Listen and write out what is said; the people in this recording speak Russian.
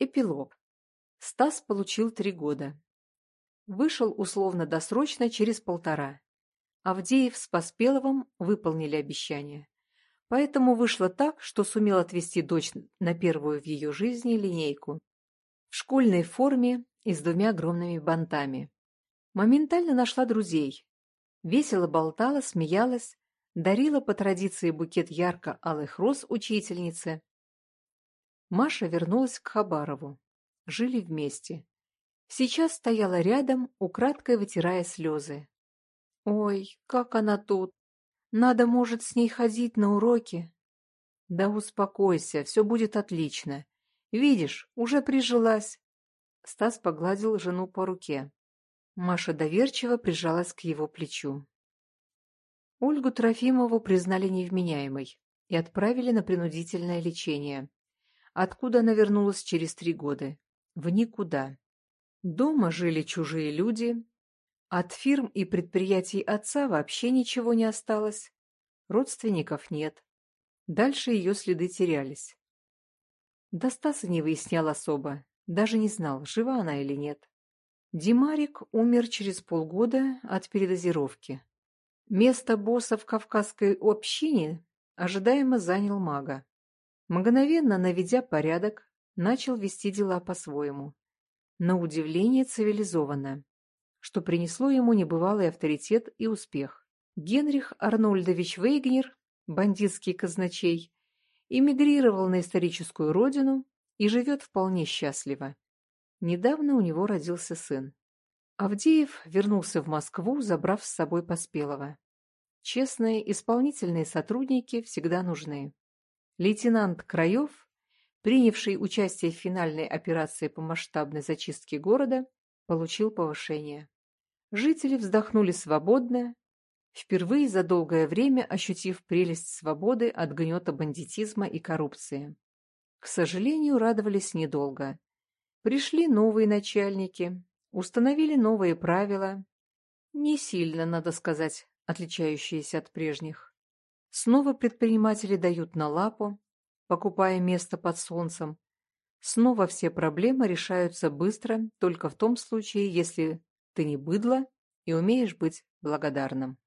Эпилог. Стас получил три года. Вышел условно-досрочно через полтора. Авдеев с Поспеловым выполнили обещание. Поэтому вышло так, что сумел отвезти дочь на первую в ее жизни линейку. В школьной форме и с двумя огромными бантами. Моментально нашла друзей. Весело болтала, смеялась, дарила по традиции букет ярко-алых роз учительнице, Маша вернулась к Хабарову. Жили вместе. Сейчас стояла рядом, украдкой вытирая слезы. «Ой, как она тут! Надо, может, с ней ходить на уроки?» «Да успокойся, все будет отлично. Видишь, уже прижилась». Стас погладил жену по руке. Маша доверчиво прижалась к его плечу. Ольгу Трофимову признали невменяемой и отправили на принудительное лечение откуда она вернулась через три года. В никуда. Дома жили чужие люди. От фирм и предприятий отца вообще ничего не осталось. Родственников нет. Дальше ее следы терялись. До Стаса не выяснял особо, даже не знал, жива она или нет. Димарик умер через полгода от передозировки. Место босса в кавказской общине ожидаемо занял мага. Мгновенно наведя порядок, начал вести дела по-своему. На удивление цивилизованно, что принесло ему небывалый авторитет и успех. Генрих Арнольдович Вейгнер, бандитский казначей, эмигрировал на историческую родину и живет вполне счастливо. Недавно у него родился сын. Авдеев вернулся в Москву, забрав с собой Поспелого. Честные, исполнительные сотрудники всегда нужны. Лейтенант Краев, принявший участие в финальной операции по масштабной зачистке города, получил повышение. Жители вздохнули свободно, впервые за долгое время ощутив прелесть свободы от гнета бандитизма и коррупции. К сожалению, радовались недолго. Пришли новые начальники, установили новые правила, не сильно, надо сказать, отличающиеся от прежних. Снова предприниматели дают на лапу, покупая место под солнцем. Снова все проблемы решаются быстро, только в том случае, если ты не быдло и умеешь быть благодарным.